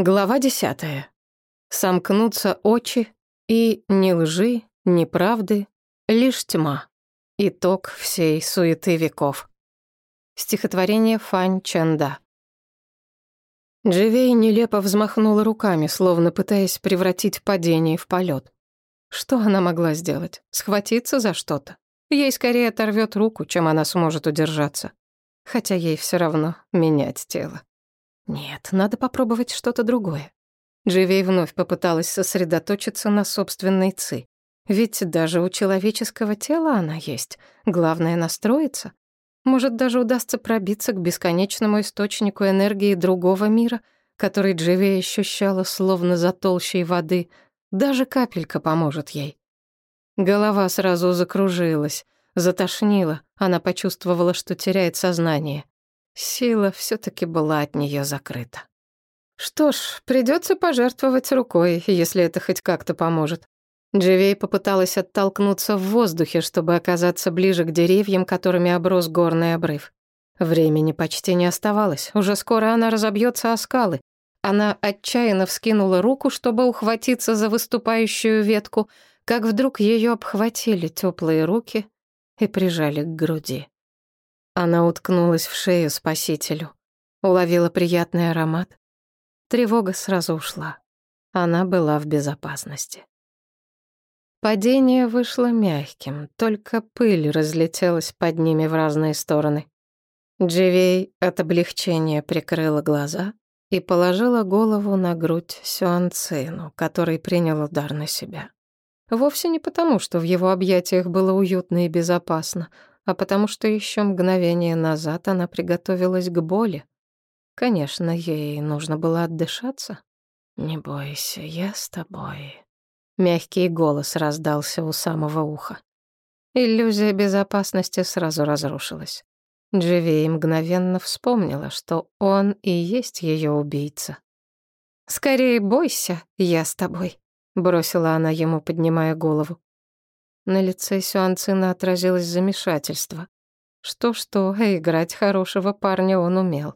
Глава десятая. Сомкнутся очи, и ни лжи, ни правды, лишь тьма. Итог всей суеты веков. Стихотворение Фань Чанда. Дживей нелепо взмахнула руками, словно пытаясь превратить падение в полет. Что она могла сделать? Схватиться за что-то? Ей скорее оторвет руку, чем она сможет удержаться. Хотя ей все равно менять тело. Нет, надо попробовать что-то другое. Дживей вновь попыталась сосредоточиться на собственной ци. Ведь даже у человеческого тела она есть. Главное — настроиться. Может, даже удастся пробиться к бесконечному источнику энергии другого мира, который Дживей ощущала словно за толщей воды. Даже капелька поможет ей. Голова сразу закружилась, затошнила. Она почувствовала, что теряет сознание. Сила все-таки была от нее закрыта. Что ж, придется пожертвовать рукой, если это хоть как-то поможет. Дживей попыталась оттолкнуться в воздухе, чтобы оказаться ближе к деревьям, которыми оброс горный обрыв. Времени почти не оставалось, уже скоро она разобьется о скалы. Она отчаянно вскинула руку, чтобы ухватиться за выступающую ветку, как вдруг ее обхватили теплые руки и прижали к груди. Она уткнулась в шею спасителю, уловила приятный аромат. Тревога сразу ушла. Она была в безопасности. Падение вышло мягким, только пыль разлетелась под ними в разные стороны. Дживей от облегчения прикрыла глаза и положила голову на грудь Сюанцину, который принял удар на себя. Вовсе не потому, что в его объятиях было уютно и безопасно, а потому что еще мгновение назад она приготовилась к боли. Конечно, ей нужно было отдышаться. «Не бойся, я с тобой». Мягкий голос раздался у самого уха. Иллюзия безопасности сразу разрушилась. Дживей мгновенно вспомнила, что он и есть ее убийца. «Скорее бойся, я с тобой», — бросила она ему, поднимая голову. На лице Сюанцина отразилось замешательство. Что-что, а играть хорошего парня он умел.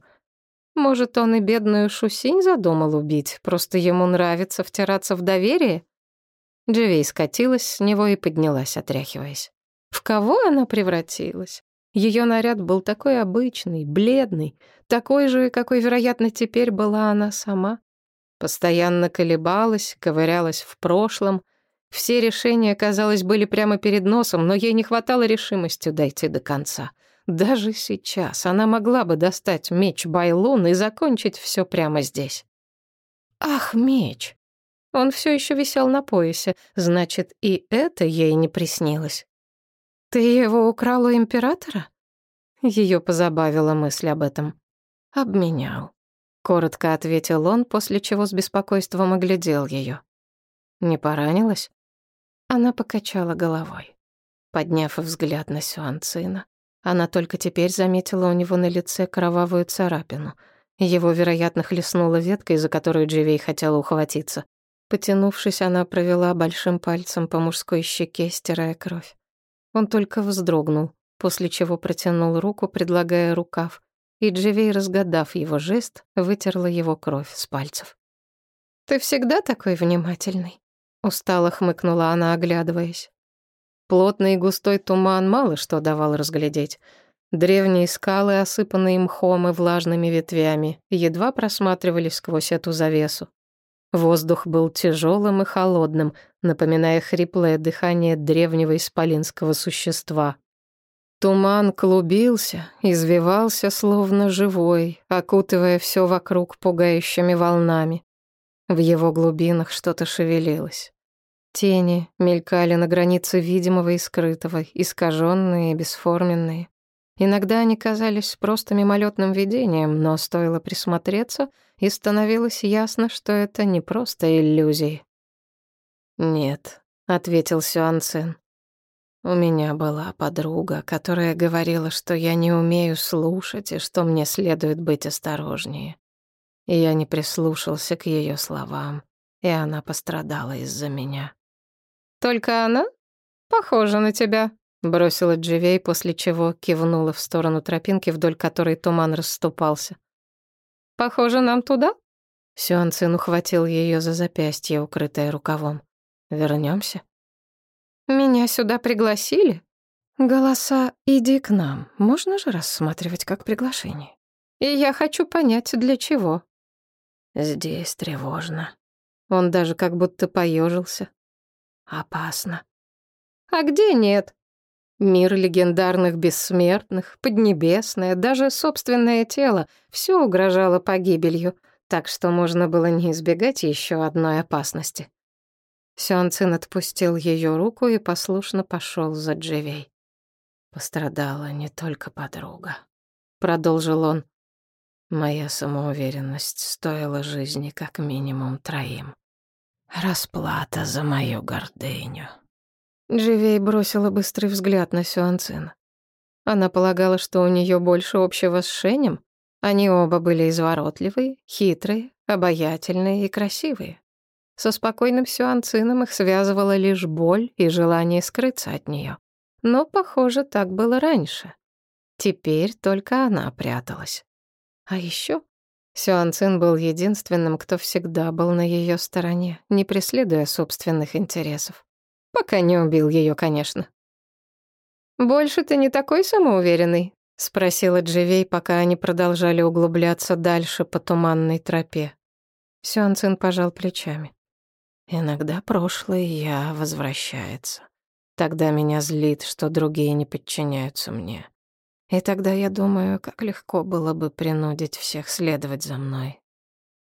Может, он и бедную Шусинь задумал убить, просто ему нравится втираться в доверие? Дживей скатилась с него и поднялась, отряхиваясь. В кого она превратилась? Ее наряд был такой обычный, бледный, такой же, какой, вероятно, теперь была она сама. Постоянно колебалась, ковырялась в прошлом, все решения, казалось, были прямо перед носом, но ей не хватало решимости дойти до конца. Даже сейчас она могла бы достать меч Байлун и закончить все прямо здесь. Ах, меч! Он все еще висел на поясе, значит, и это ей не приснилось. Ты его украл у императора? Ее позабавила мысль об этом. Обменял. Коротко ответил он, после чего с беспокойством оглядел ее. Не поранилась? Она покачала головой. Подняв взгляд на Сюанцина, она только теперь заметила у него на лице кровавую царапину. Его, вероятно, хлестнула ветка, из-за которой Дживей хотела ухватиться. Потянувшись, она провела большим пальцем по мужской щеке, стирая кровь. Он только вздрогнул, после чего протянул руку, предлагая рукав, и Дживей, разгадав его жест, вытерла его кровь с пальцев. «Ты всегда такой внимательный?» Устало хмыкнула она, оглядываясь. Плотный и густой туман мало что давал разглядеть. Древние скалы, осыпанные мхом и влажными ветвями, едва просматривались сквозь эту завесу. Воздух был тяжелым и холодным, напоминая хриплое дыхание древнего исполинского существа. Туман клубился, извивался, словно живой, окутывая все вокруг пугающими волнами. В его глубинах что-то шевелилось. Тени мелькали на границе видимого и скрытого, искаженные и бесформенные. Иногда они казались просто мимолетным видением, но стоило присмотреться, и становилось ясно, что это не просто иллюзии. «Нет», — ответил Сюан Цин. «У меня была подруга, которая говорила, что я не умею слушать и что мне следует быть осторожнее. И я не прислушался к ее словам, и она пострадала из-за меня. «Только она? Похожа на тебя», — бросила Дживей, после чего кивнула в сторону тропинки, вдоль которой туман расступался. «Похоже, нам туда?» Сюан Цин ухватил ее за запястье, укрытое рукавом. Вернемся. Меня сюда пригласили? Голоса «иди к нам» можно же рассматривать как приглашение. И я хочу понять, для чего. Здесь тревожно. Он даже как будто поежился. Опасно. А где нет? Мир легендарных бессмертных, поднебесное, даже собственное тело — все угрожало погибелью, так что можно было не избегать еще одной опасности. Сюан отпустил ее руку и послушно пошел за Дживей. Пострадала не только подруга. Продолжил он. Моя самоуверенность стоила жизни как минимум троим. Расплата за мою гордыню. Дживей бросила быстрый взгляд на Сюанцин. Она полагала, что у нее больше общего с Шенем. Они оба были изворотливые, хитрые, обаятельные и красивые. Со спокойным Сюанцином их связывала лишь боль и желание скрыться от нее. Но, похоже, так было раньше. Теперь только она пряталась. А еще Сюанцин был единственным, кто всегда был на ее стороне, не преследуя собственных интересов. Пока не убил ее, конечно. «Больше ты не такой самоуверенный?» — спросила Дживей, пока они продолжали углубляться дальше по туманной тропе. Сюанцин пожал плечами. «Иногда прошлое я возвращается. Тогда меня злит, что другие не подчиняются мне. И тогда я думаю, как легко было бы принудить всех следовать за мной».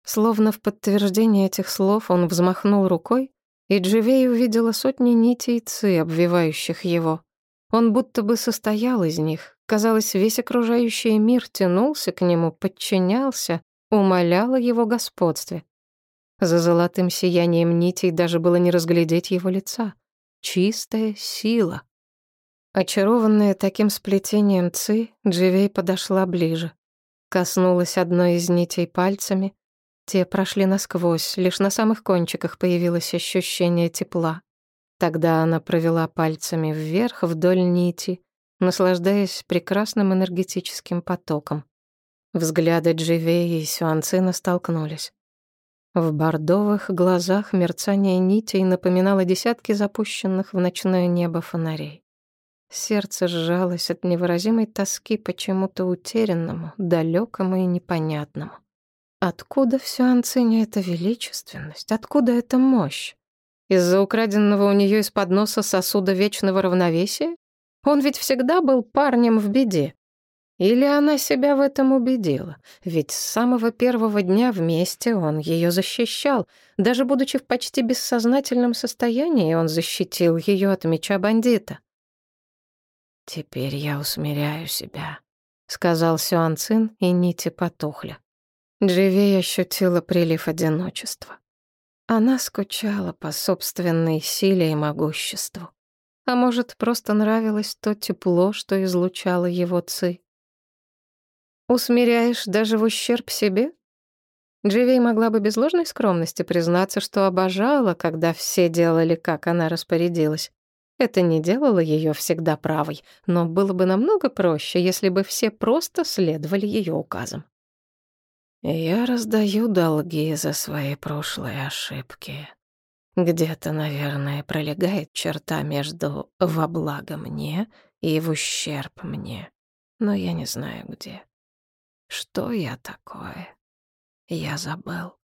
Словно в подтверждение этих слов он взмахнул рукой, и Дживей увидела сотни нитей ци, обвивающих его. Он будто бы состоял из них. Казалось, весь окружающий мир тянулся к нему, подчинялся, умолял о его господстве. За золотым сиянием нитей даже было не разглядеть его лица. Чистая сила. Очарованная таким сплетением ци, Дживей подошла ближе. Коснулась одной из нитей пальцами, те прошли насквозь, лишь на самых кончиках появилось ощущение тепла. Тогда она провела пальцами вверх вдоль нити, наслаждаясь прекрасным энергетическим потоком. Взгляды Дживеи и Сюанцина столкнулись. В бордовых глазах мерцание нитей напоминало десятки запущенных в ночное небо фонарей. Сердце сжалось от невыразимой тоски почему-то утерянному, далекому и непонятному. Откуда в Сюанцине эта величественность? Откуда эта мощь? Из-за украденного у нее из-под носа сосуда вечного равновесия? Он ведь всегда был парнем в беде. Или она себя в этом убедила? Ведь с самого первого дня вместе он ее защищал. Даже будучи в почти бессознательном состоянии, он защитил ее от меча бандита. «Теперь я усмиряю себя», — сказал Сюанцин, и нити потухли. Дживей ощутила прилив одиночества. Она скучала по собственной силе и могуществу. А может, просто нравилось то тепло, что излучало его ци. «Усмиряешь даже в ущерб себе?» Дживей могла бы без ложной скромности признаться, что обожала, когда все делали, как она распорядилась. Это не делало ее всегда правой, но было бы намного проще, если бы все просто следовали ее указам. Я раздаю долги за свои прошлые ошибки. Где-то, наверное, пролегает черта между «во благо мне» и «в ущерб мне». Но я не знаю, где. Что я такое? Я забыл.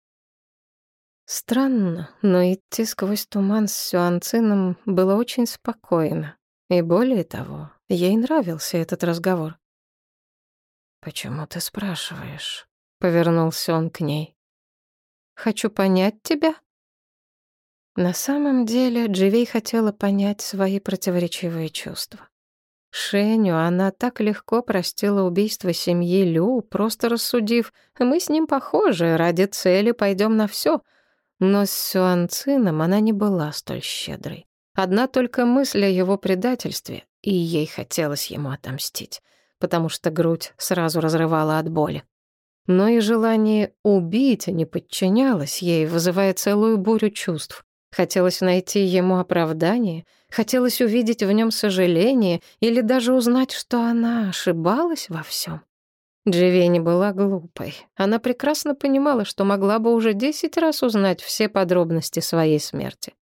Странно, но идти сквозь туман с Сюанцином было очень спокойно. И более того, ей нравился этот разговор. «Почему ты спрашиваешь?» Повернулся он к ней. «Хочу понять тебя». На самом деле Дживей хотела понять свои противоречивые чувства. Шеню она так легко простила убийство семьи Лю, просто рассудив, мы с ним похожи, ради цели пойдем на все. Но с Сюанцином она не была столь щедрой. Одна только мысль о его предательстве, и ей хотелось ему отомстить, потому что грудь сразу разрывала от боли но и желание убить не подчинялось ей, вызывая целую бурю чувств. Хотелось найти ему оправдание, хотелось увидеть в нем сожаление или даже узнать, что она ошибалась во всем. Дживей не была глупой. Она прекрасно понимала, что могла бы уже десять раз узнать все подробности своей смерти.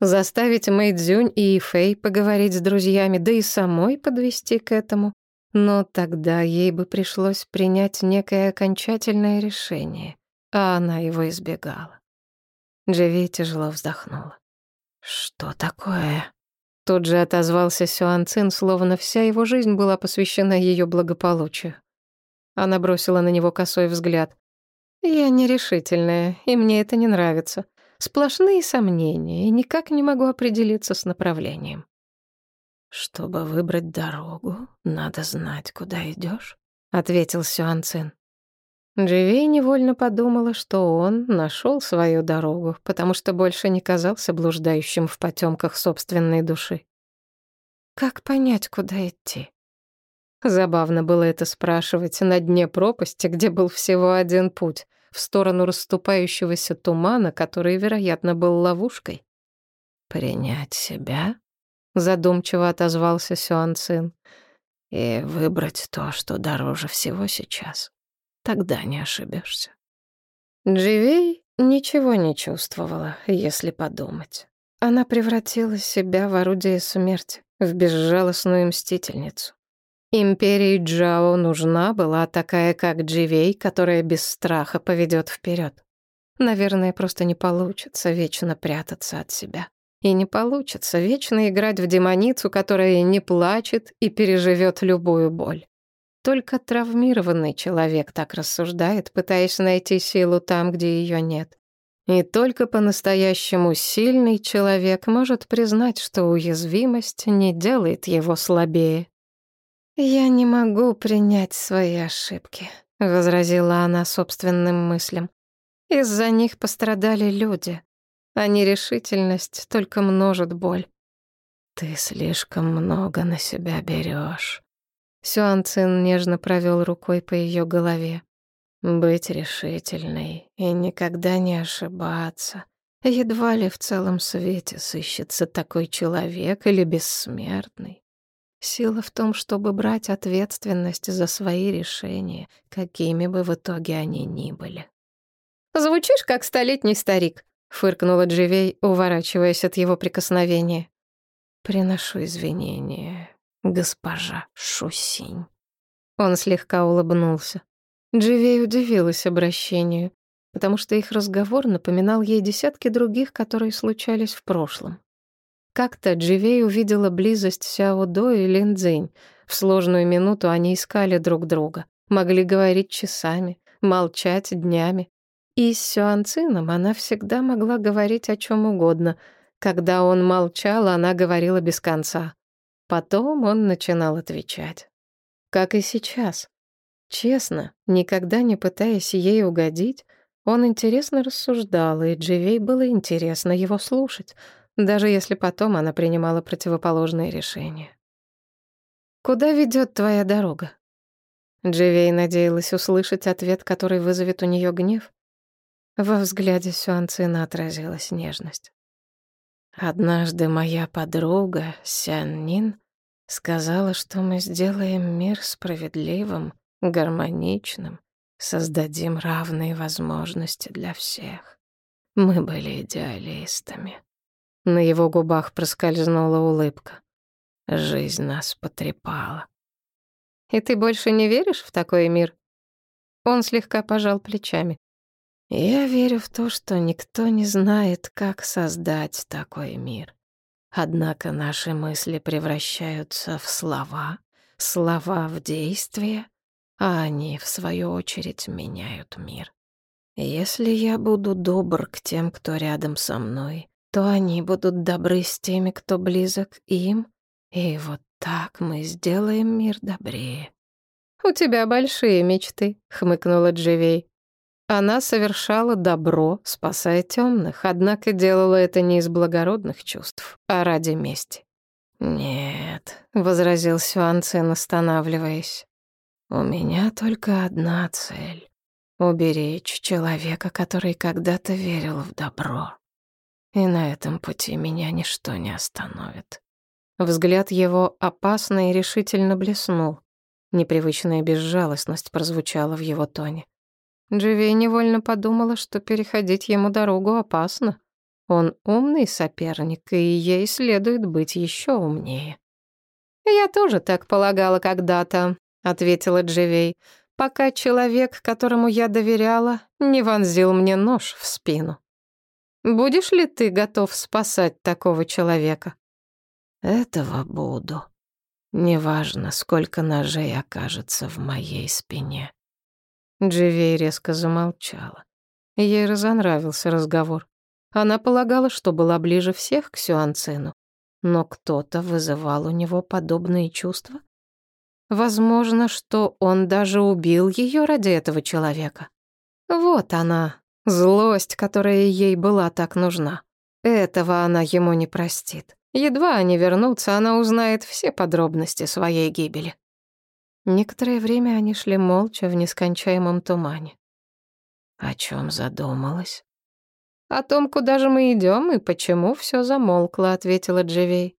Заставить Мэйдзюнь и Фэй поговорить с друзьями, да и самой подвести к этому. Но тогда ей бы пришлось принять некое окончательное решение, а она его избегала. Дживи тяжело вздохнула. «Что такое?» Тут же отозвался Сюан Цин, словно вся его жизнь была посвящена ее благополучию. Она бросила на него косой взгляд. «Я нерешительная, и мне это не нравится. Сплошные сомнения, и никак не могу определиться с направлением». «Чтобы выбрать дорогу, надо знать, куда идешь, ответил Сюан Цин. Дживей невольно подумала, что он нашел свою дорогу, потому что больше не казался блуждающим в потемках собственной души. Как понять, куда идти? Забавно было это спрашивать на дне пропасти, где был всего один путь, в сторону расступающегося тумана, который, вероятно, был ловушкой. «Принять себя?» задумчиво отозвался Сюан Цин. И выбрать то, что дороже всего сейчас. Тогда не ошибешься. Дживей ничего не чувствовала, если подумать. Она превратила себя в орудие смерти, в безжалостную мстительницу. Империи Джао нужна была такая, как Дживей, которая без страха поведет вперед. Наверное, просто не получится вечно прятаться от себя. И не получится вечно играть в демоницу, которая не плачет и переживет любую боль. Только травмированный человек так рассуждает, пытаясь найти силу там, где ее нет. И только по-настоящему сильный человек может признать, что уязвимость не делает его слабее. «Я не могу принять свои ошибки», — возразила она собственным мыслям. «Из-за них пострадали люди а нерешительность только множит боль. Ты слишком много на себя берешь. Сюан Цин нежно провел рукой по ее голове. Быть решительной и никогда не ошибаться. Едва ли в целом свете сыщется такой человек или бессмертный. Сила в том, чтобы брать ответственность за свои решения, какими бы в итоге они ни были. «Звучишь, как столетний старик», фыркнула Дживей, уворачиваясь от его прикосновения. Приношу извинения, госпожа Шусинь. Он слегка улыбнулся. Дживей удивилась обращению, потому что их разговор напоминал ей десятки других, которые случались в прошлом. Как-то Дживей увидела близость Сяо До и Лин Цзинь. В сложную минуту они искали друг друга, могли говорить часами, молчать днями. И с Сюанцином она всегда могла говорить о чем угодно. Когда он молчал, она говорила без конца. Потом он начинал отвечать. Как и сейчас. Честно, никогда не пытаясь ей угодить, он интересно рассуждал, и Дживей было интересно его слушать, даже если потом она принимала противоположные решения. «Куда ведет твоя дорога?» Дживей надеялась услышать ответ, который вызовет у нее гнев. Во взгляде Сюанцина отразилась нежность. Однажды моя подруга Сяннин сказала, что мы сделаем мир справедливым, гармоничным, создадим равные возможности для всех. Мы были идеалистами. На его губах проскользнула улыбка. Жизнь нас потрепала. «И ты больше не веришь в такой мир?» Он слегка пожал плечами. Я верю в то, что никто не знает, как создать такой мир. Однако наши мысли превращаются в слова, слова в действия, а они, в свою очередь, меняют мир. Если я буду добр к тем, кто рядом со мной, то они будут добры с теми, кто близок им, и вот так мы сделаем мир добрее. «У тебя большие мечты», — хмыкнула Дживей. Она совершала добро, спасая темных, однако делала это не из благородных чувств, а ради мести. «Нет», — возразил Сюанцин, останавливаясь. «У меня только одна цель — уберечь человека, который когда-то верил в добро. И на этом пути меня ничто не остановит». Взгляд его опасно и решительно блеснул. Непривычная безжалостность прозвучала в его тоне. Дживей невольно подумала, что переходить ему дорогу опасно. Он умный соперник, и ей следует быть еще умнее. «Я тоже так полагала когда-то», — ответила Дживей, «пока человек, которому я доверяла, не вонзил мне нож в спину. Будешь ли ты готов спасать такого человека?» «Этого буду. Неважно, сколько ножей окажется в моей спине». Дживей резко замолчала. Ей разонравился разговор. Она полагала, что была ближе всех к Сюанцину. Но кто-то вызывал у него подобные чувства. Возможно, что он даже убил ее ради этого человека. Вот она, злость, которая ей была так нужна. Этого она ему не простит. Едва они вернутся, она узнает все подробности своей гибели. Некоторое время они шли молча в нескончаемом тумане. О чем задумалась? О том, куда же мы идем и почему все замолкло, ответила Дживей.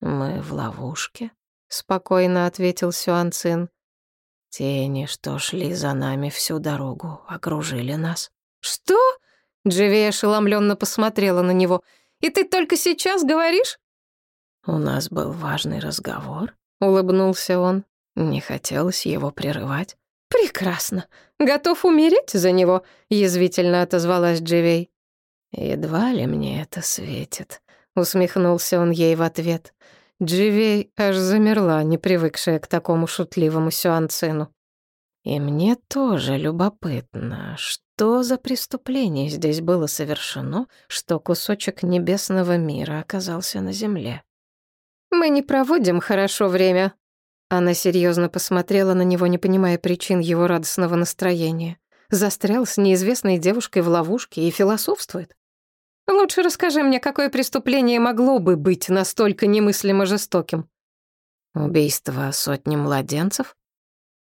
Мы в ловушке, спокойно ответил Сюанцин. Тени, что шли за нами всю дорогу, окружили нас. Что? Дживей ошеломленно посмотрела на него. И ты только сейчас говоришь? У нас был важный разговор, улыбнулся он. Не хотелось его прерывать. «Прекрасно. Готов умереть за него?» — язвительно отозвалась Дживей. «Едва ли мне это светит», — усмехнулся он ей в ответ. Дживей аж замерла, не привыкшая к такому шутливому сюанцину. «И мне тоже любопытно, что за преступление здесь было совершено, что кусочек небесного мира оказался на земле?» «Мы не проводим хорошо время», она серьезно посмотрела на него, не понимая причин его радостного настроения. Застрял с неизвестной девушкой в ловушке и философствует. Лучше расскажи мне, какое преступление могло бы быть настолько немыслимо жестоким? Убийство сотни младенцев?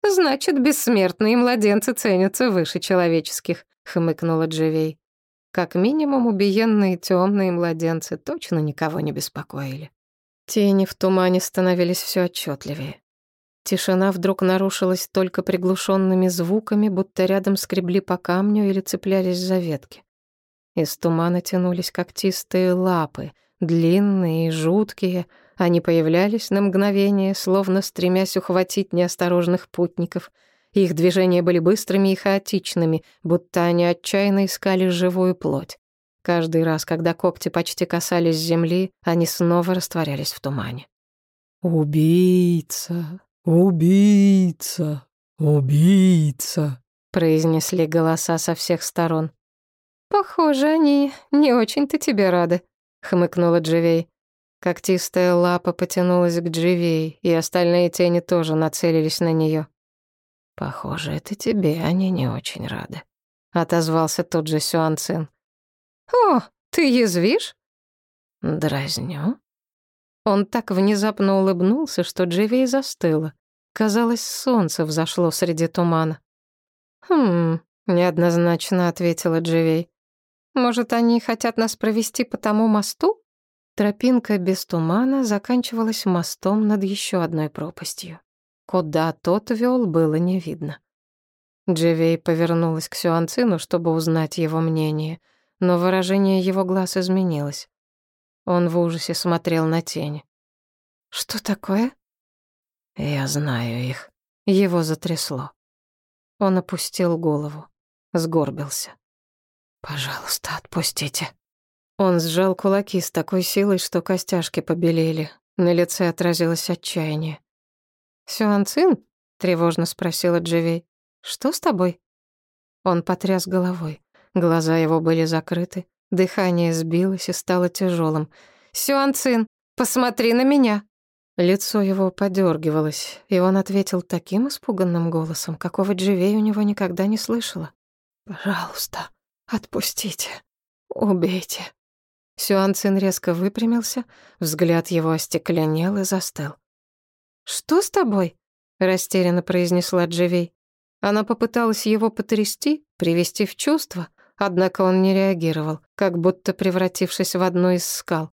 Значит, бессмертные младенцы ценятся выше человеческих, хмыкнула Дживей. Как минимум, убиенные темные младенцы точно никого не беспокоили. Тени в тумане становились все отчетливее. Тишина вдруг нарушилась только приглушенными звуками, будто рядом скребли по камню или цеплялись за ветки. Из тумана тянулись когтистые лапы, длинные и жуткие. Они появлялись на мгновение, словно стремясь ухватить неосторожных путников. Их движения были быстрыми и хаотичными, будто они отчаянно искали живую плоть. Каждый раз, когда когти почти касались земли, они снова растворялись в тумане. «Убийца! Убийца! Убийца!» произнесли голоса со всех сторон. «Похоже, они не очень-то тебе рады», — хмыкнула Дживей. Когтистая лапа потянулась к Дживей, и остальные тени тоже нацелились на нее. «Похоже, это тебе они не очень рады», — отозвался тот же Сюанцин. «О, ты язвишь?» «Дразню?» Он так внезапно улыбнулся, что Дживей застыла. Казалось, солнце взошло среди тумана. «Хм...» — неоднозначно ответила Дживей. «Может, они хотят нас провести по тому мосту?» Тропинка без тумана заканчивалась мостом над еще одной пропастью. Куда тот вел, было не видно. Дживей повернулась к Сюанцину, чтобы узнать его мнение — но выражение его глаз изменилось. Он в ужасе смотрел на тень. «Что такое?» «Я знаю их». Его затрясло. Он опустил голову, сгорбился. «Пожалуйста, отпустите». Он сжал кулаки с такой силой, что костяшки побелели. На лице отразилось отчаяние. «Сюанцин?» — тревожно спросила Дживей. «Что с тобой?» Он потряс головой. Глаза его были закрыты, дыхание сбилось и стало тяжелым. «Сюанцин, посмотри на меня!» Лицо его подергивалось, и он ответил таким испуганным голосом, какого Дживей у него никогда не слышала. «Пожалуйста, отпустите, убейте». Сюанцин резко выпрямился, взгляд его остекленел и застыл. «Что с тобой?» — растерянно произнесла Дживей. Она попыталась его потрясти, привести в чувство, Однако он не реагировал, как будто превратившись в одну из скал.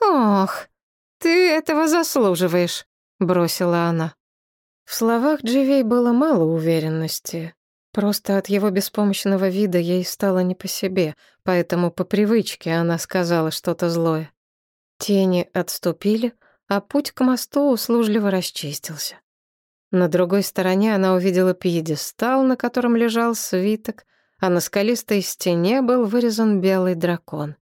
«Ох, ты этого заслуживаешь», — бросила она. В словах Дживей было мало уверенности. Просто от его беспомощного вида ей стало не по себе, поэтому по привычке она сказала что-то злое. Тени отступили, а путь к мосту услужливо расчистился. На другой стороне она увидела пьедестал, на котором лежал свиток, а на скалистой стене был вырезан белый дракон.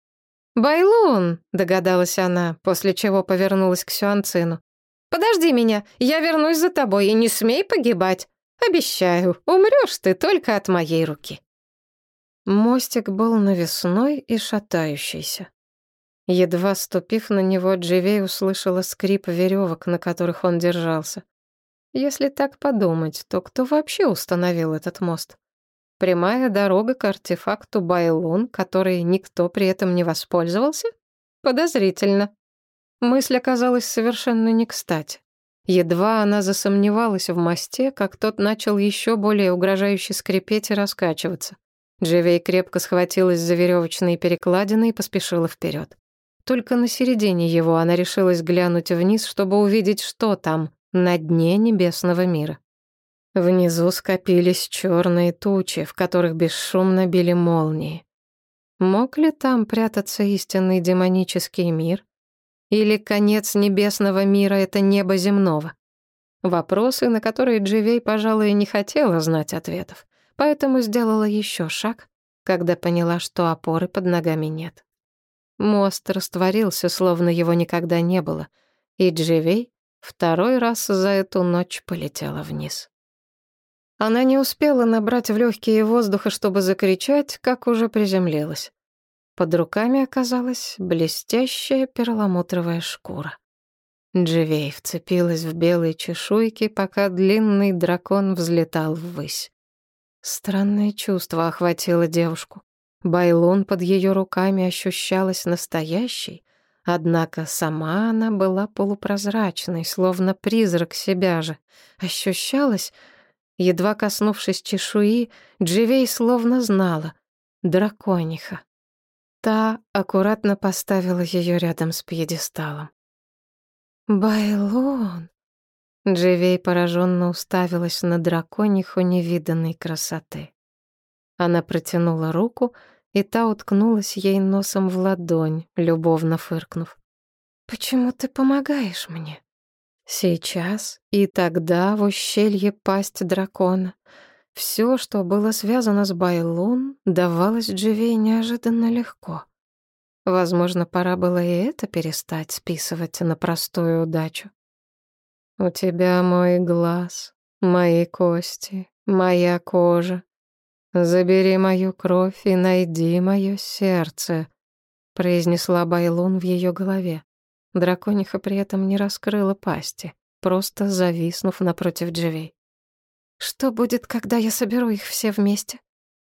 «Байлун!» — догадалась она, после чего повернулась к Сюанцину. «Подожди меня, я вернусь за тобой, и не смей погибать. Обещаю, умрешь ты только от моей руки». Мостик был навесной и шатающийся. Едва ступив на него, Дживей услышала скрип веревок, на которых он держался. Если так подумать, то кто вообще установил этот мост? Прямая дорога к артефакту Байлун, который никто при этом не воспользовался? Подозрительно. Мысль оказалась совершенно не кстати. Едва она засомневалась в мосте, как тот начал еще более угрожающе скрипеть и раскачиваться. Дживей крепко схватилась за веревочные перекладины и поспешила вперед. Только на середине его она решилась глянуть вниз, чтобы увидеть, что там, на дне небесного мира. Внизу скопились черные тучи, в которых бесшумно били молнии. Мог ли там прятаться истинный демонический мир? Или конец небесного мира — это небо земного? Вопросы, на которые Дживей, пожалуй, не хотела знать ответов, поэтому сделала еще шаг, когда поняла, что опоры под ногами нет. Мост растворился, словно его никогда не было, и Дживей второй раз за эту ночь полетела вниз. Она не успела набрать в легкие воздуха, чтобы закричать, как уже приземлилась. Под руками оказалась блестящая перламутровая шкура. Дживей вцепилась в белые чешуйки, пока длинный дракон взлетал ввысь. Странное чувство охватило девушку. Байлон под ее руками ощущалась настоящей, однако сама она была полупрозрачной, словно призрак себя же. Ощущалась Едва коснувшись чешуи, Дживей словно знала. Дракониха. Та аккуратно поставила ее рядом с пьедесталом. «Байлон!» Дживей пораженно уставилась на дракониху невиданной красоты. Она протянула руку, и та уткнулась ей носом в ладонь, любовно фыркнув. «Почему ты помогаешь мне?» Сейчас и тогда в ущелье пасть дракона. Все, что было связано с Байлун, давалось Дживей неожиданно легко. Возможно, пора было и это перестать списывать на простую удачу. «У тебя мой глаз, мои кости, моя кожа. Забери мою кровь и найди мое сердце», — произнесла Байлун в ее голове. Дракониха при этом не раскрыла пасти, просто зависнув напротив Дживей. «Что будет, когда я соберу их все вместе?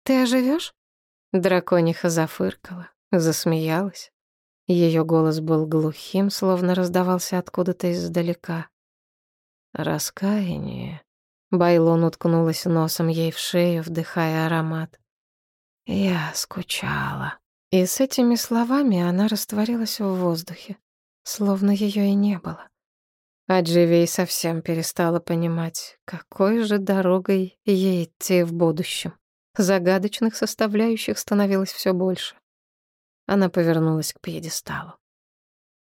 Ты оживешь? Дракониха зафыркала, засмеялась. Ее голос был глухим, словно раздавался откуда-то издалека. «Раскаяние». Байлон уткнулась носом ей в шею, вдыхая аромат. «Я скучала». И с этими словами она растворилась в воздухе словно ее и не было. А Дживей совсем перестала понимать, какой же дорогой ей идти в будущем. Загадочных составляющих становилось все больше. Она повернулась к пьедесталу.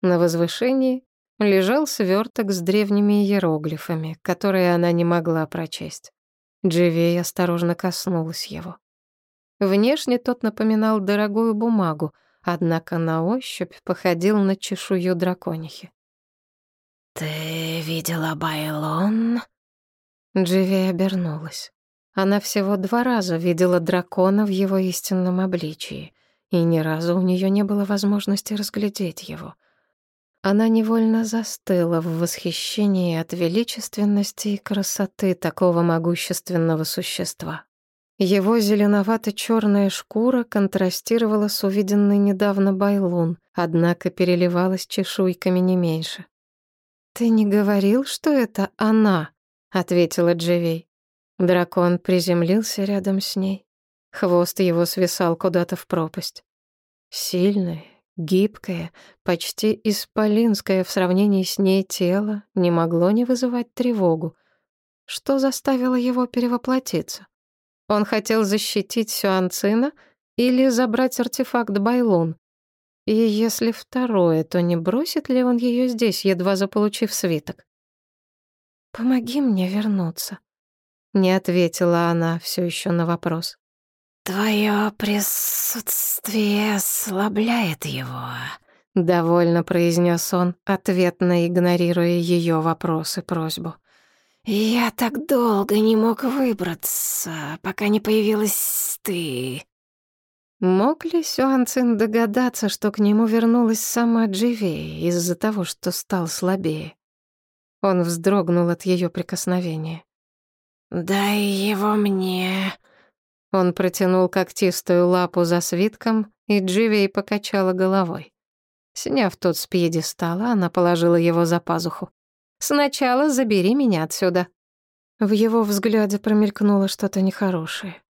На возвышении лежал сверток с древними иероглифами, которые она не могла прочесть. Дживей осторожно коснулась его. Внешне тот напоминал дорогую бумагу — однако на ощупь походил на чешую драконихи. «Ты видела Байлон?» Дживи обернулась. Она всего два раза видела дракона в его истинном обличии, и ни разу у нее не было возможности разглядеть его. Она невольно застыла в восхищении от величественности и красоты такого могущественного существа. Его зеленовато-черная шкура контрастировала с увиденной недавно Байлун, однако переливалась чешуйками не меньше. «Ты не говорил, что это она?» — ответила Дживей. Дракон приземлился рядом с ней. Хвост его свисал куда-то в пропасть. Сильное, гибкое, почти исполинское в сравнении с ней тело не могло не вызывать тревогу. Что заставило его перевоплотиться? Он хотел защитить Сюанцина или забрать артефакт Байлун? И если второе, то не бросит ли он ее здесь, едва заполучив свиток? «Помоги мне вернуться», — не ответила она все еще на вопрос. «Твое присутствие ослабляет его», — довольно произнес он, ответно игнорируя ее вопрос и просьбу. «Я так долго не мог выбраться, пока не появилась ты». Мог ли Сюанцин догадаться, что к нему вернулась сама Дживей из-за того, что стал слабее? Он вздрогнул от ее прикосновения. «Дай его мне», он протянул когтистую лапу за свитком, и Дживей покачала головой. Сняв тот с пьедестала, она положила его за пазуху. «Сначала забери меня отсюда». В его взгляде промелькнуло что-то нехорошее.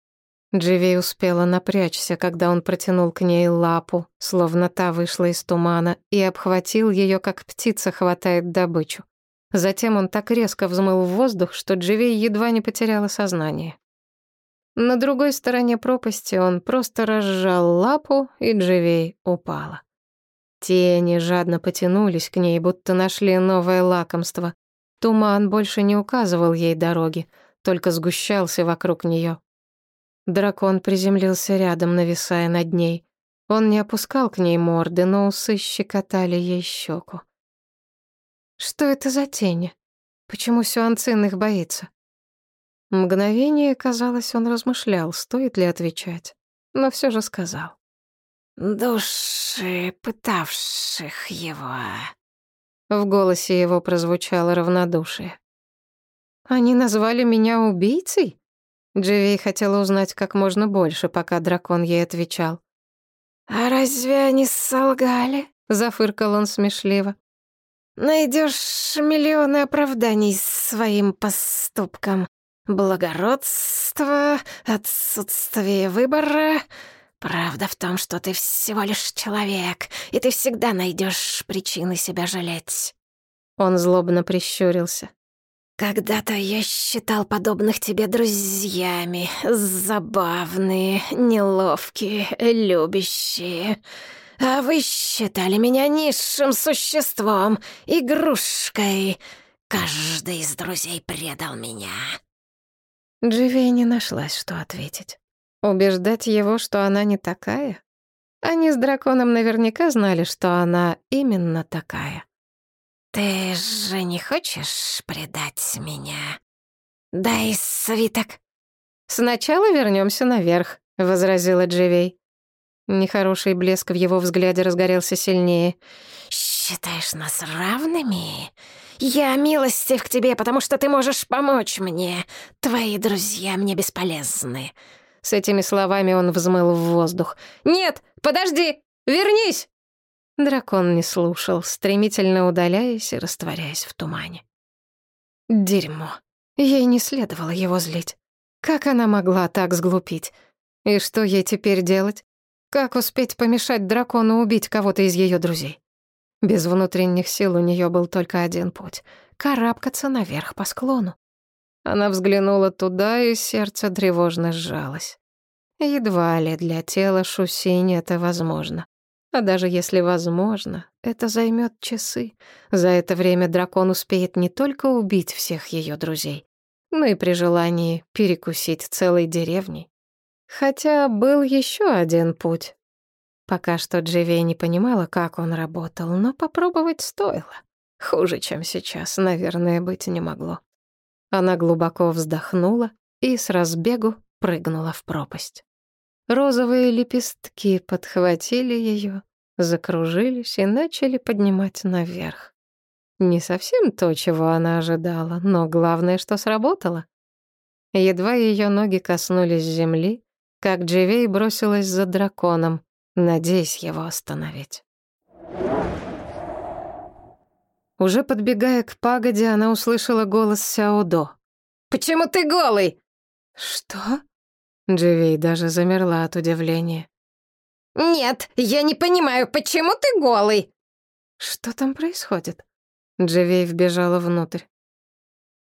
Дживей успела напрячься, когда он протянул к ней лапу, словно та вышла из тумана, и обхватил ее, как птица хватает добычу. Затем он так резко взмыл в воздух, что Дживей едва не потеряла сознание. На другой стороне пропасти он просто разжал лапу, и Дживей упала. Тени жадно потянулись к ней, будто нашли новое лакомство. Туман больше не указывал ей дороги, только сгущался вокруг нее. Дракон приземлился рядом, нависая над ней. Он не опускал к ней морды, но усы щекотали ей щеку. Что это за тени? Почему Сюанцин их боится? Мгновение, казалось, он размышлял, стоит ли отвечать, но все же сказал. «Души, пытавших его». В голосе его прозвучало равнодушие. «Они назвали меня убийцей?» Дживей хотела узнать как можно больше, пока дракон ей отвечал. «А разве они солгали?» — зафыркал он смешливо. «Найдешь миллионы оправданий своим поступкам. Благородство, отсутствие выбора. Правда в том, что ты всего лишь человек, и ты всегда найдешь причины себя жалеть. Он злобно прищурился. Когда-то я считал подобных тебе друзьями. Забавные, неловкие, любящие. А вы считали меня низшим существом, игрушкой. Каждый из друзей предал меня. Дживей не нашлась, что ответить. Убеждать его, что она не такая? Они с драконом наверняка знали, что она именно такая. «Ты же не хочешь предать меня? Дай свиток». «Сначала вернемся наверх», — возразила Дживей. Нехороший блеск в его взгляде разгорелся сильнее. «Считаешь нас равными? Я милостив к тебе, потому что ты можешь помочь мне. Твои друзья мне бесполезны». С этими словами он взмыл в воздух. «Нет, подожди! Вернись!» Дракон не слушал, стремительно удаляясь и растворяясь в тумане. Дерьмо. Ей не следовало его злить. Как она могла так сглупить? И что ей теперь делать? Как успеть помешать дракону убить кого-то из ее друзей? Без внутренних сил у нее был только один путь — карабкаться наверх по склону. Она взглянула туда, и сердце тревожно сжалось. Едва ли для тела Шусинь это возможно. А даже если возможно, это займет часы. За это время дракон успеет не только убить всех ее друзей, но и при желании перекусить целой деревней. Хотя был еще один путь. Пока что Дживей не понимала, как он работал, но попробовать стоило. Хуже, чем сейчас, наверное, быть не могло. Она глубоко вздохнула и с разбегу прыгнула в пропасть. Розовые лепестки подхватили ее, закружились и начали поднимать наверх. Не совсем то, чего она ожидала, но главное, что сработало. Едва ее ноги коснулись земли, как Дживей бросилась за драконом, надеясь его остановить. Уже подбегая к пагоде, она услышала голос Сяодо. «Почему ты голый?» «Что?» Дживей даже замерла от удивления. «Нет, я не понимаю, почему ты голый?» «Что там происходит?» Дживей вбежала внутрь.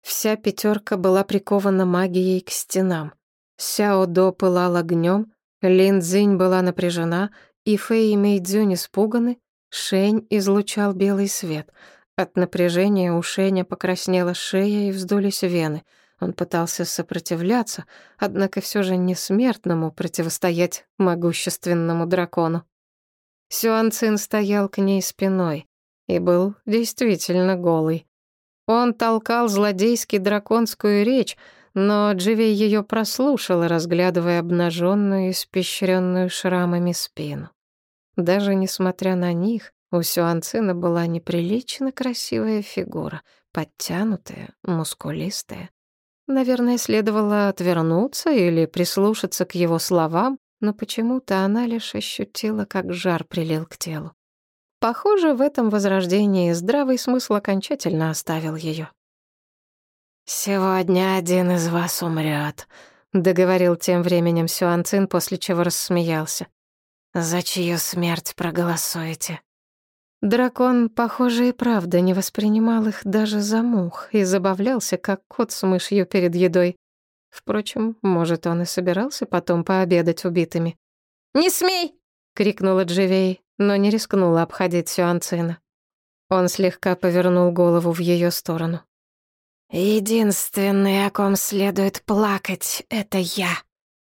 Вся пятерка была прикована магией к стенам. Сяо До пылал огнем, Лин Цзинь была напряжена, и Фэй и Мэйдзюнь испуганы, Шень излучал белый свет. От напряжения у Шеня покраснела шея и вздулись вены. Он пытался сопротивляться, однако все же не смертному противостоять могущественному дракону. Сюан Цин стоял к ней спиной и был действительно голый. Он толкал злодейски драконскую речь, но Дживей ее прослушала, разглядывая обнаженную, испещренную шрамами спину. Даже несмотря на них, у Сюанцина была неприлично красивая фигура, подтянутая, мускулистая. Наверное, следовало отвернуться или прислушаться к его словам, но почему-то она лишь ощутила, как жар прилил к телу. Похоже, в этом возрождении здравый смысл окончательно оставил ее. «Сегодня один из вас умрет», — договорил тем временем Сюанцин, после чего рассмеялся. «За чью смерть проголосуете?» Дракон, похоже, и правда не воспринимал их даже за мух и забавлялся, как кот с мышью перед едой. Впрочем, может, он и собирался потом пообедать убитыми. «Не смей!» — крикнула Дживей, но не рискнула обходить Сюанцина. Он слегка повернул голову в ее сторону. «Единственный, о ком следует плакать, это я».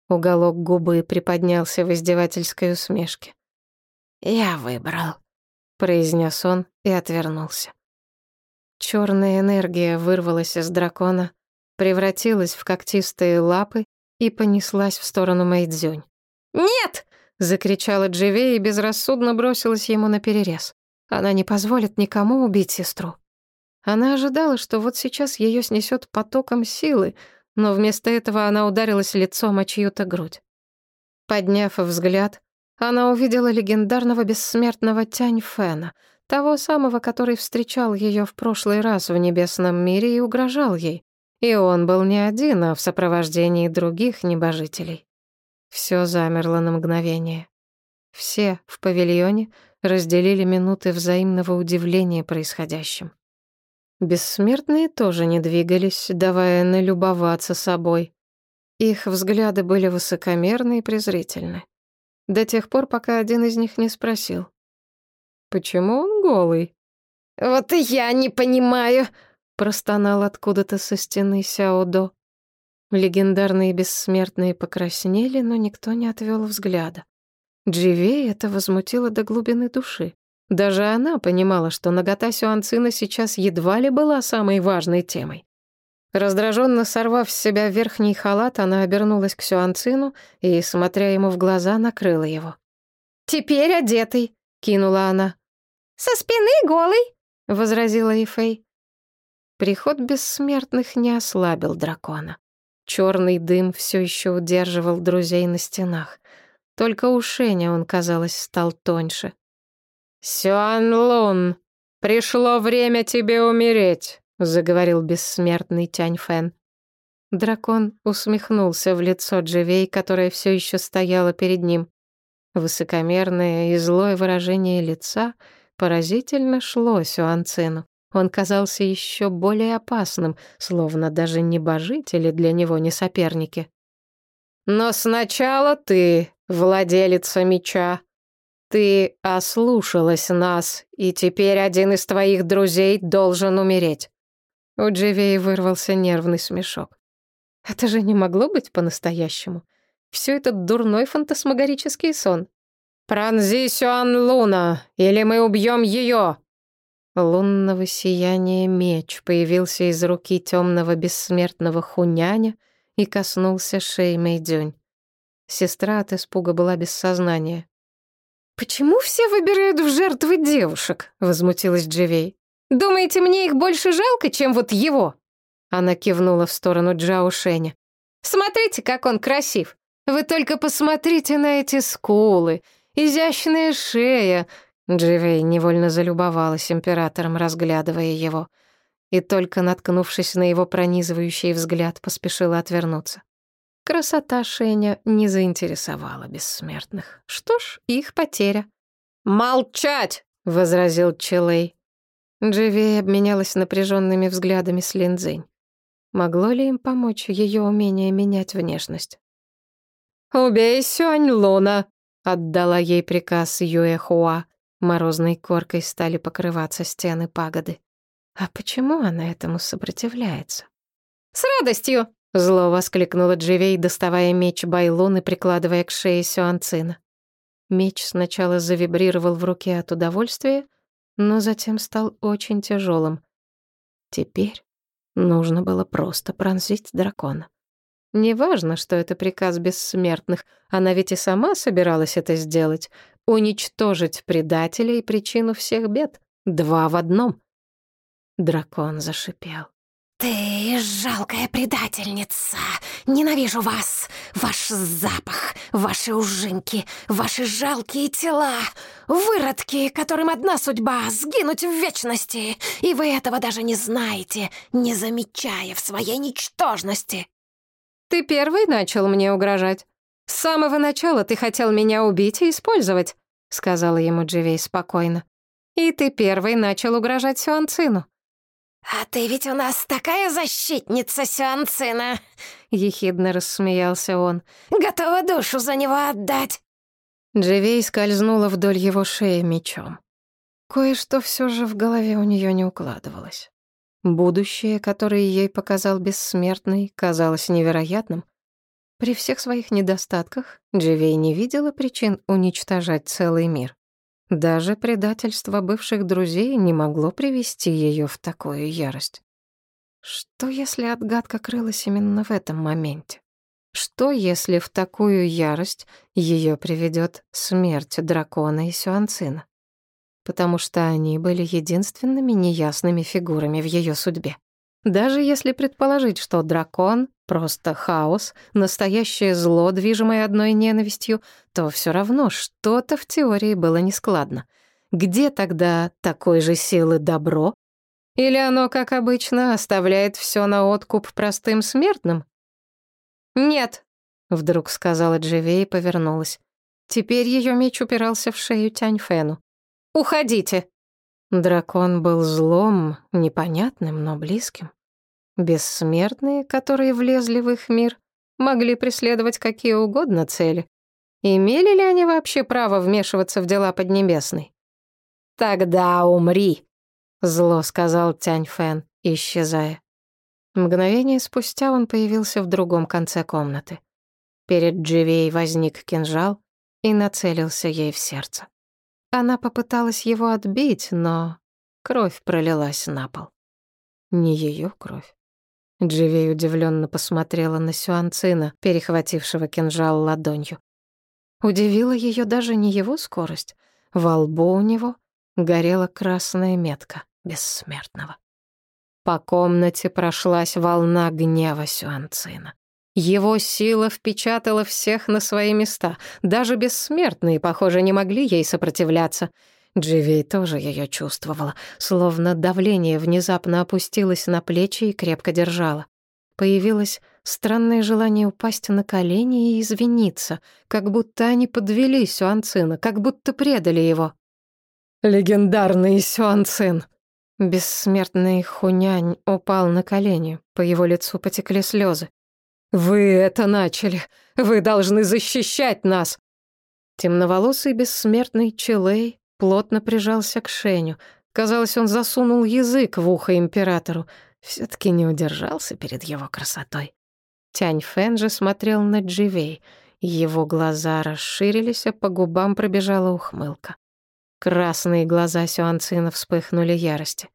Уголок губы приподнялся в издевательской усмешке. «Я выбрал», — произнес он и отвернулся. Черная энергия вырвалась из дракона, превратилась в когтистые лапы и понеслась в сторону Мэйдзюнь. «Нет!» — закричала Дживей и безрассудно бросилась ему на перерез. Она не позволит никому убить сестру. Она ожидала, что вот сейчас ее снесет потоком силы, но вместо этого она ударилась лицом о чью-то грудь. Подняв взгляд, она увидела легендарного бессмертного Тянь Фэна, того самого, который встречал ее в прошлый раз в небесном мире и угрожал ей. И он был не один, а в сопровождении других небожителей. Все замерло на мгновение. Все в павильоне разделили минуты взаимного удивления происходящим. Бессмертные тоже не двигались, давая налюбоваться собой. Их взгляды были высокомерны и презрительны. До тех пор, пока один из них не спросил. «Почему он голый?» «Вот и я не понимаю», — простонал откуда-то со стены Сяодо. Легендарные бессмертные покраснели, но никто не отвел взгляда. Дживей это возмутило до глубины души. Даже она понимала, что нагота Сюанцина сейчас едва ли была самой важной темой. Раздраженно сорвав с себя верхний халат, она обернулась к Сюанцину и, смотря ему в глаза, накрыла его. «Теперь одетый», — кинула она. «Со спины голый», — возразила Ифей. Приход бессмертных не ослабил дракона. Черный дым все еще удерживал друзей на стенах. Только у Шеня он, казалось, стал тоньше. «Сюан Лун, пришло время тебе умереть», — заговорил бессмертный Тянь Фэн. Дракон усмехнулся в лицо Дживей, которая все еще стояла перед ним. Высокомерное и злое выражение лица поразительно шло Сюанцину. Он казался еще более опасным, словно даже небожители для него не соперники. «Но сначала ты, владелица меча», ты ослушалась нас, и теперь один из твоих друзей должен умереть. У Дживей вырвался нервный смешок. Это же не могло быть по-настоящему. Все это дурной фантасмагорический сон. «Пронзи Сюан Луна, или мы убьем ее!» Лунного сияния меч появился из руки темного бессмертного хуняня и коснулся шеи Мэйдзюнь. Сестра от испуга была без сознания. «Почему все выбирают в жертвы девушек?» — возмутилась Дживей. «Думаете, мне их больше жалко, чем вот его?» Она кивнула в сторону Джао Шеня. «Смотрите, как он красив! Вы только посмотрите на эти скулы, изящная шея!» Дживей невольно залюбовалась императором, разглядывая его, и только наткнувшись на его пронизывающий взгляд, поспешила отвернуться. Красота Шеня не заинтересовала бессмертных. Что ж, их потеря. «Молчать!» — возразил Челей. Дживей обменялась напряженными взглядами с Линдзинь. Могло ли им помочь ее умение менять внешность? «Убей Сюань Луна!» — отдала ей приказ Юэ Хуа. Морозной коркой стали покрываться стены пагоды. А почему она этому сопротивляется? «С радостью!» — зло воскликнула Дживей, доставая меч Байлун и прикладывая к шее Сюанцина. Меч сначала завибрировал в руке от удовольствия, но затем стал очень тяжелым. Теперь нужно было просто пронзить дракона. Неважно, что это приказ бессмертных, она ведь и сама собиралась это сделать. Уничтожить предателя и причину всех бед. Два в одном. Дракон зашипел. «Ты жалкая предательница! Ненавижу вас! Ваш запах, ваши ужинки, ваши жалкие тела! Выродки, которым одна судьба — сгинуть в вечности! И вы этого даже не знаете, не замечая в своей ничтожности!» «Ты первый начал мне угрожать. С самого начала ты хотел меня убить и использовать», — сказала ему Дживей спокойно. «И ты первый начал угрожать Сюанцину. «А ты ведь у нас такая защитница Сюанцина!» — ехидно рассмеялся он. «Готова душу за него отдать!» Дживей скользнула вдоль его шеи мечом. Кое-что все же в голове у нее не укладывалось. Будущее, которое ей показал бессмертный, казалось невероятным. При всех своих недостатках Дживей не видела причин уничтожать целый мир. Даже предательство бывших друзей не могло привести ее в такую ярость. Что, если отгадка крылась именно в этом моменте? Что, если в такую ярость ее приведет смерть дракона и Сюанцина? Потому что они были единственными неясными фигурами в ее судьбе. Даже если предположить, что дракон — просто хаос, настоящее зло, движимое одной ненавистью, то все равно что-то в теории было нескладно. Где тогда такой же силы добро? Или оно, как обычно, оставляет все на откуп простым смертным? «Нет», — вдруг сказала Дживей и повернулась. Теперь ее меч упирался в шею Тяньфену. «Уходите!» Дракон был злом, непонятным, но близким. Бессмертные, которые влезли в их мир, могли преследовать какие угодно цели. Имели ли они вообще право вмешиваться в дела Поднебесной? «Тогда умри», — зло сказал Тянь Фэн, исчезая. Мгновение спустя он появился в другом конце комнаты. Перед Дживей возник кинжал и нацелился ей в сердце. Она попыталась его отбить, но кровь пролилась на пол. Не ее кровь. Дживей удивленно посмотрела на Сюанцина, перехватившего кинжал ладонью. Удивила ее даже не его скорость. Во лбу у него горела красная метка бессмертного. По комнате прошлась волна гнева Сюанцина. Его сила впечатала всех на свои места. Даже бессмертные, похоже, не могли ей сопротивляться. Дживей тоже ее чувствовала, словно давление внезапно опустилось на плечи и крепко держало. Появилось странное желание упасть на колени и извиниться, как будто они подвели Сюанцина, как будто предали его. «Легендарный Сюанцин!» Бессмертный хунянь упал на колени, по его лицу потекли слезы. «Вы это начали! Вы должны защищать нас!» Темноволосый бессмертный Челей плотно прижался к Шеню. Казалось, он засунул язык в ухо императору. все таки не удержался перед его красотой. Тянь Фэн же смотрел на Дживей. Его глаза расширились, а по губам пробежала ухмылка. Красные глаза Сюанцина вспыхнули ярости.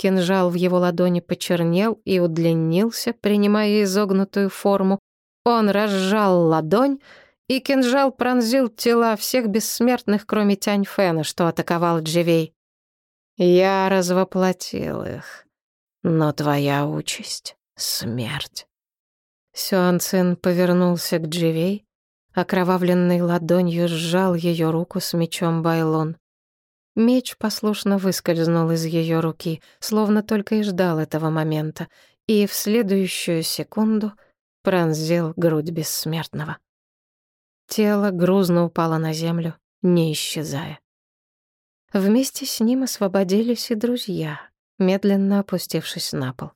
Кинжал в его ладони почернел и удлинился, принимая изогнутую форму. Он разжал ладонь, и кинжал пронзил тела всех бессмертных, кроме Тяньфена, что атаковал Дживей. Я развоплотил их, но твоя участь — смерть. Сюан Цин повернулся к Дживей, окровавленной ладонью сжал ее руку с мечом Байлон. Меч послушно выскользнул из ее руки, словно только и ждал этого момента, и в следующую секунду пронзил грудь бессмертного. Тело грузно упало на землю, не исчезая. Вместе с ним освободились и друзья, медленно опустившись на пол.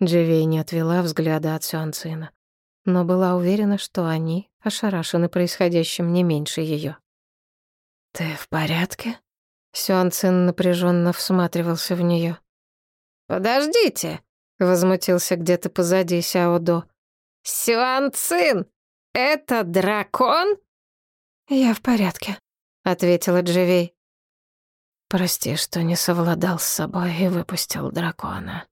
Дживей не отвела взгляда от Сюанцина, но была уверена, что они ошарашены происходящим не меньше ее. «Ты в порядке?» Сюанцин напряженно всматривался в нее. «Подождите!» — возмутился где-то позади Сяодо. «Сюанцин, это дракон?» «Я в порядке», — ответила Дживей. «Прости, что не совладал с собой и выпустил дракона».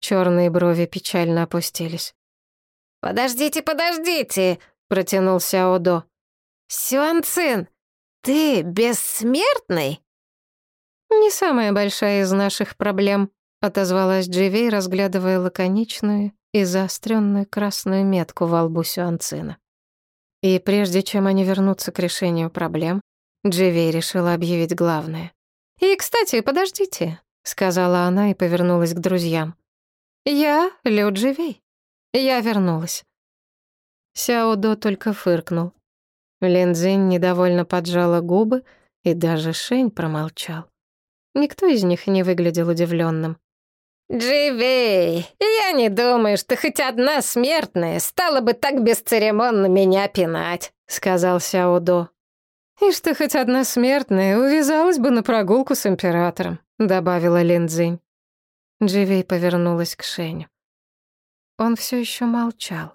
Черные брови печально опустились. «Подождите, подождите!» — протянул Сяодо. «Сюанцин, ты бессмертный?» «Не самая большая из наших проблем», — отозвалась Дживей, разглядывая лаконичную и заостренную красную метку во лбу Сюанцина. И прежде чем они вернутся к решению проблем, Дживей решила объявить главное. «И, кстати, подождите», — сказала она и повернулась к друзьям. «Я Лю Дживей. Я вернулась». Сяо До только фыркнул. Линдзинь недовольно поджала губы, и даже Шень промолчал. Никто из них не выглядел удивленным. «Дживей, я не думаю, что хоть одна смертная стала бы так бесцеремонно меня пинать», — сказал Сяо До. «И что хоть одна смертная увязалась бы на прогулку с императором», — добавила Линдзинь. Дживей повернулась к Шеню. Он все еще молчал.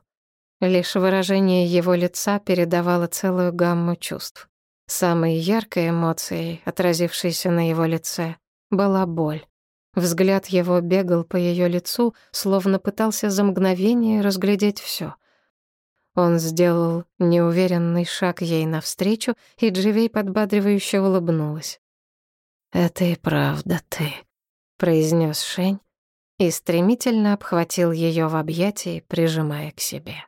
Лишь выражение его лица передавало целую гамму чувств. Самой яркой эмоцией, отразившейся на его лице, была боль. Взгляд его бегал по ее лицу, словно пытался за мгновение разглядеть все. Он сделал неуверенный шаг ей навстречу, и Дживей подбадривающе улыбнулась. «Это и правда ты», — произнес Шень и стремительно обхватил ее в объятии, прижимая к себе.